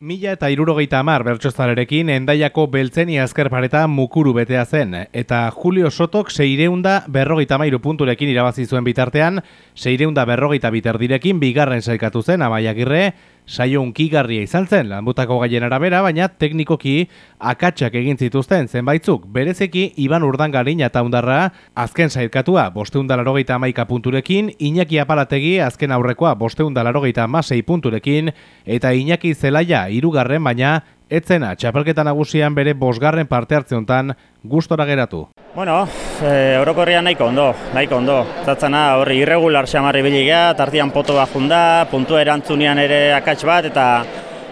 Mila eta irurogeita amar bertxozalerekin endaiako beltzeni azkerpareta mukuru betea zen, eta Julio Sotok seireunda berrogeita mairu punturekin irabazi zuen bitartean, seireunda berrogeita biterdirekin bigarren saikatu zen amaiagirre, saio unkigarria izan zen lanbutako gaien arabera, baina teknikoki akatsak egin zituzten zenbaitzuk, berezeki Iban Urdangarin eta undarra azken sailkatua bosteundalarogeita amaika punturekin, Iñaki Apalategi azken aurrekoa bosteundalarogeita amasei punturekin, eta Iñaki Zelaia irugarren, baina etzena txapelketa nagusian bere bosgarren parte hartze hontan gustora geratu. Bueno, e, Eurokorria nahiko ondo, nahiko ondo. Zatzena horri irregular xamarri biligea, tartian poto bat junda, puntu erantzunean ere akats bat, eta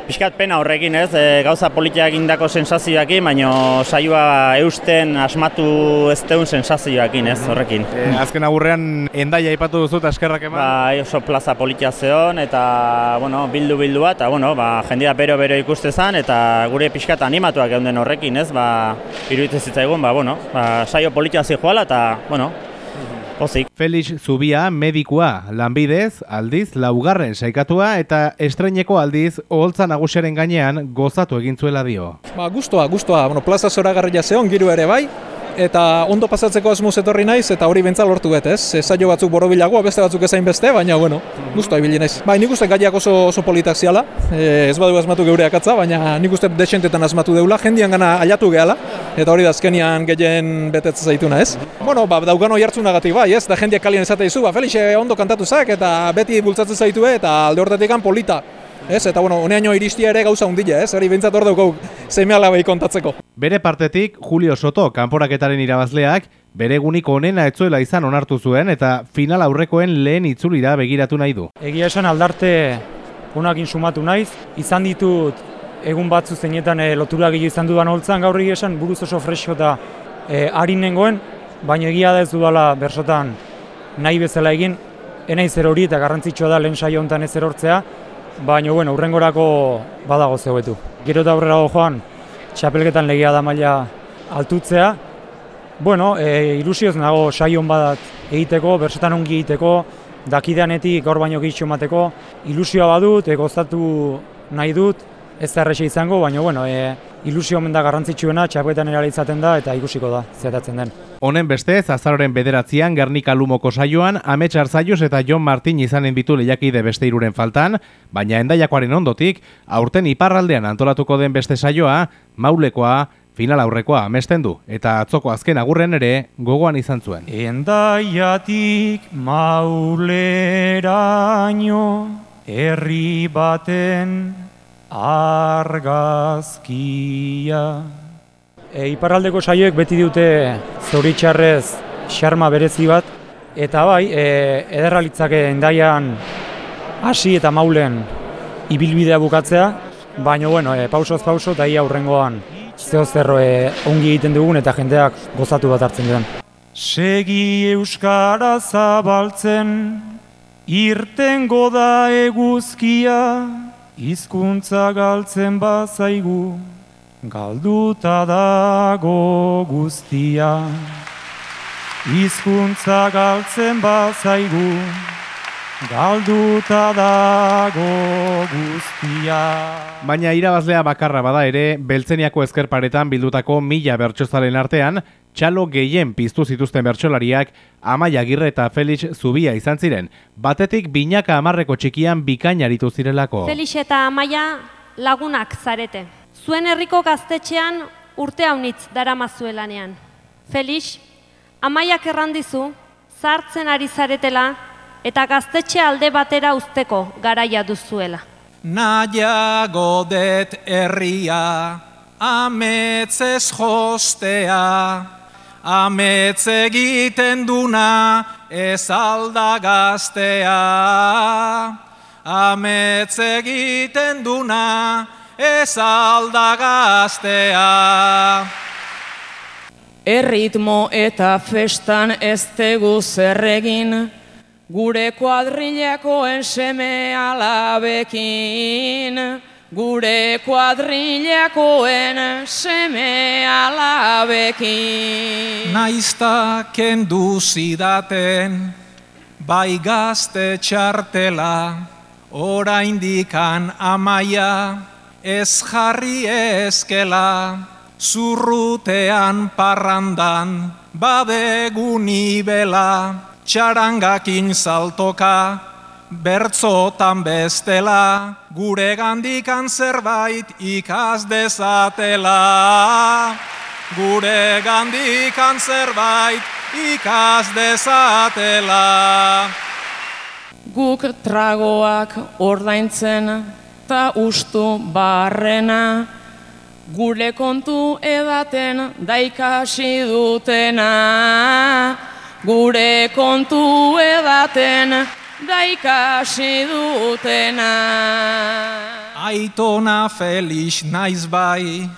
Piskat pena horrekin ez, e, gauza politiak indako sensazioakin, baina saioa eusten asmatu ez deun sensazioakin ez horrekin. E, azken agurrean endaia ipatu duzu eta eskerrak eman? Ba, oso plaza politia zeon eta bueno, bildu bildu bat, eta bueno, ba, jendia bero-bero ikuste zen eta gure pixkat animatuak egon horrekin ez, ba, iruditzen zitzaigun, ba, bueno, ba, saio politia zijoala eta, bueno, Pozik. Felix Zubia medikua lanbidez, aldiz, laugarren saikatua eta estreineko aldiz oholtza nagusiaren gainean gozatu egin zuela dio. Ba, gustoa, gustoa. Bueno, plaza zoragarria zeon, giru ere bai, eta ondo pasatzeko asmoz etorri naiz eta hori bentsa lortu bet, ez? Saio batzuk borobilagoa, beste batzuk ezain beste, baina bueno, gustoa ibili naiz. Bai, nik uste gaiak oso oso politak ziala. E, ez badu asmatu geure akatza, baina nik uste desentetan asmatu deula, jendian gana aiatu gehala eta hori da azkenian gehien betetzen zaituna, ez? Bueno, ba daukan oi hartzunagatik bai, ez? Da jendiak kalien esate dizu, ba Felixe ondo kantatu zak eta beti bultzatzen zaitue eta alde hortatikan polita. Ez, eta bueno, honeaino iristia ere gauza hundila, ez? Hori beintzat hor dauko zemeala kontatzeko. Bere partetik, Julio Soto, kanporaketaren irabazleak, bere eguniko onena etzuela izan onartu zuen eta final aurrekoen lehen itzulira begiratu nahi du. Egia esan aldarte unakin sumatu naiz, izan ditut egun batzu zeinetan e, lotura gehiago izan dudan holtzan, gaur egia esan buruz oso fresko eta e, harin nengoen, baina egia da ez dudala bersotan nahi bezala egin, enaiz zer hori eta garrantzitsua da lehen saio honetan ez erortzea, baina bueno, urrengorako badago zeuetu. Gero eta aurrera joan, txapelketan legia da maila altutzea. Bueno, e, ilusioz nago saion badat egiteko, bersetan ongi egiteko, dakideanetik gaur baino gehitxo emateko, ilusioa badut, e, gozatu nahi dut, ez da errexe izango, baina bueno, e, ilusio omen da garrantzitsuena, txapelketan ere izaten da eta ikusiko da, zetatzen den. Honen beste, zazaroren bederatzean, Gernika Lumoko saioan, Amets Arzaius eta John Martin izanen bitu lehiakide beste iruren faltan, baina endaiakoaren ondotik, aurten iparraldean antolatuko den beste saioa, maulekoa, final aurrekoa amesten du, eta atzoko azken agurren ere gogoan izan zuen. Endaiatik mauleraino, herri baten argazkia. E, iparraldeko saioek beti dute zoritxarrez xarma berezi bat, eta bai, e, ederra litzake endaian hasi eta maulen ibilbidea bukatzea, baina bueno, e, pausoz pauso eta ia aurrengoan zeo zerro e, ongi egiten dugun eta jendeak gozatu bat hartzen duen. Segi euskara zabaltzen, irtengo da eguzkia, hizkuntza galtzen bazaigu, galduta dago guztia. Hizkuntza galtzen bazaigu, galduta dago guztia. Baina irabazlea bakarra bada ere, beltzeniako ezkerparetan bildutako mila bertxozalen artean, txalo gehien piztu zituzten bertsolariak Amaia Agirre eta Felix Zubia izan ziren. Batetik binaka amarreko txikian bikainaritu zirelako. Felix eta Amaia lagunak zarete. Zuen herriko gaztetxean urte haunitz dara mazuelanean. Felix, amaiak errandizu, zartzen ari zaretela eta gaztetxe alde batera usteko garaia duzuela. Naia det herria, ametzez jostea, ametz egiten duna ez alda gaztea. Ametz egiten duna ez aldagaztea. Erritmo eta festan ez tegu zerregin, gure kuadrilekoen seme alabekin. Gure kuadrilekoen seme alabekin. Naizta kendu zidaten, bai gazte txartela, ora indikan amaia, ez jarri eskela, zurrutean parrandan, badeguni bela, txarangakin saltoka, bertzotan bestela, gure gandikan zerbait ikas dezatela. Gure gandikan zerbait ikas dezatela. Guk tragoak ordaintzen ta ustu barrena, gure kontu edaten daikasi dutena. Gure kontu edaten daikasi dutena. Aitona Felix naiz bai,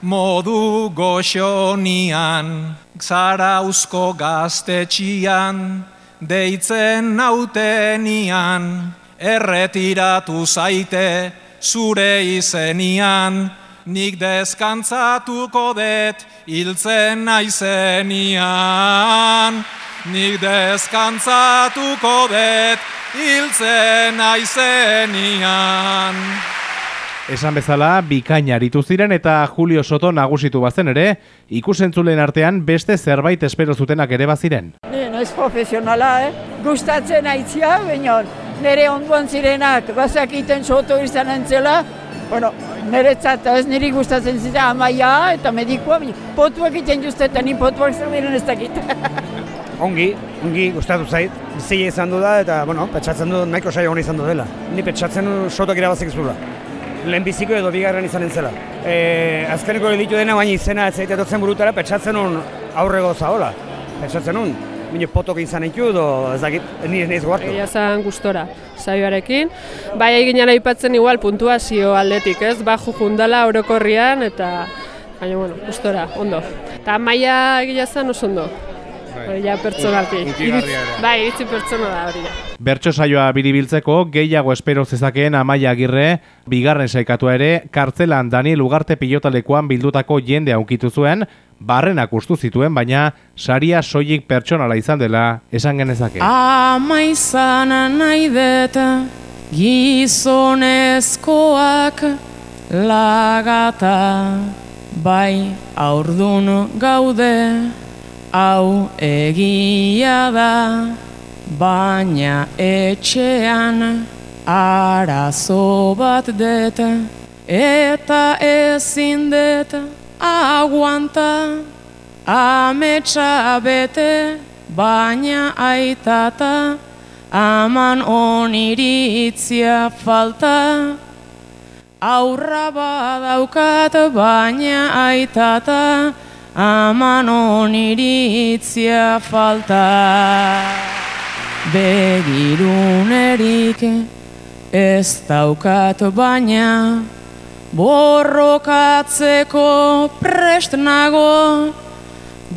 modu goxonian, zarauzko gaztetxian, deitzen nautenian, erretiratu zaite zure izenian, nik deskantzatuko det hiltzen naizenian. Nik deskantzatuko det hiltzen naizenian. Esan bezala, bikaina aritu ziren eta Julio Soto nagusitu bazen ere, ikusentzulen artean beste zerbait espero zutenak ere baziren. Ni naiz profesionala, eh? Gustatzen aitzia, baina nire onduan zirenak bazakiten soto izan entzela, bueno, niretzat ez niri gustatzen ziren amaia eta medikoa, baina potuak egiten juste eta ni potuak zer diren ez dakit. ongi, ongi gustatu zait. Bizia izan du da eta, bueno, petxatzen du nahiko saio hona izan du dela. Ni petxatzen du sotok irabazik zula. Lehen biziko edo bigarren izan entzela. E, azkeneko ditu dena, baina izena ez zaite etortzen burutara, petxatzen un aurrego zahola. Petxatzen un, Mine potok izan iku edo ez dakit, ni ez gohartu. Egia zan gustora saioarekin. Bai egin aipatzen igual puntuazio aldetik, ez? Baju jundala orokorrian eta baina bueno, gustora, ondo. Ta maila egia zan oso ondo. Hori ja pertsonalki. Bai, iritzi pertsona da hori ja. Bertso saioa biribiltzeko gehiago espero zezakeen Amaia Agirre, bigarren saikatua ere, kartzelan Daniel Ugarte pilotalekoan bildutako jende aunkitu zuen, barrenak ustu zituen, baina saria soilik pertsonala izan dela esan genezake. Ama izan nahi dut gizonezkoak lagata bai aurdun gaude hau egia da baina etxean arazo bat dut eta ezin dut aguanta. Ametsa bete baina aitata aman oniritzia falta. Aurra badaukat baina aitata aman oniritzia falta. Begirunerik ez daukat baina borrokatzeko prest nago.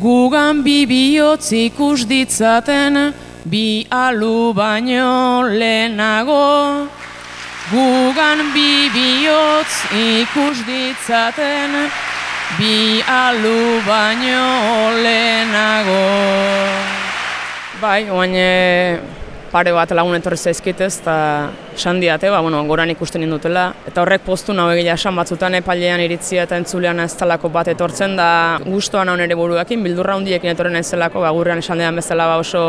Gugan bi bihotz ikus ditzaten bi alu baino lehenago. Gugan bi bihotz ikus ditzaten bi alu baino lehenago Bai, oain pare bat lagun etorri zaizkitez, eta esan diate, ba, bueno, goran ikusten indutela. Eta horrek postu nahu egia esan batzutan epailean iritzia eta entzulean ez talako bat etortzen, da gustoan hau nire buruakin, bildurra hundiekin etorren ez zelako, ba, gurrean esan dean bezala ba, oso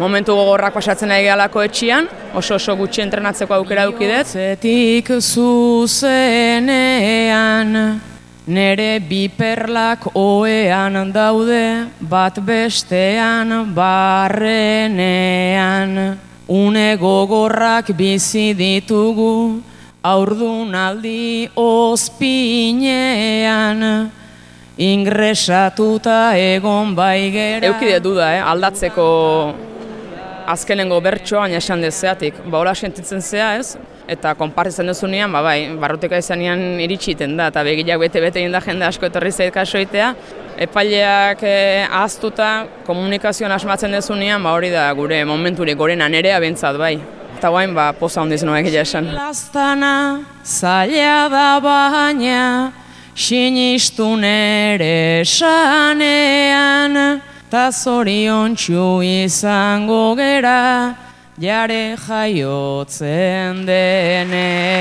momentu gogorrak pasatzen egialako etxian, oso oso gutxi entrenatzeko aukera dukidet. Zetik zuzenean, Nere bi perlak oean daude, bat bestean barrenean. Une gogorrak bizi ditugu, aurdunaldi ospinean. Ingresatuta egon bai gera. Eukide duda, eh? aldatzeko azkenengo bertsoa, baina esan dezeatik. Ba, hola sentitzen zea, ez? Eta konpartitzen duzunean, ba, bai, barrotika izanean iritsiten da, eta begiak bete-bete da jende asko etorri zait kasoitea. Epaileak eh, ahaztuta komunikazioan asmatzen dezunean, ba, hori da gure momenturik gorenan ere abentzat, bai. Eta guain, ba, poza hondiz egia esan. Lastana, zaila da baina, sinistu nere sanean, ta zorion izango gera, jare jaiotzen denean.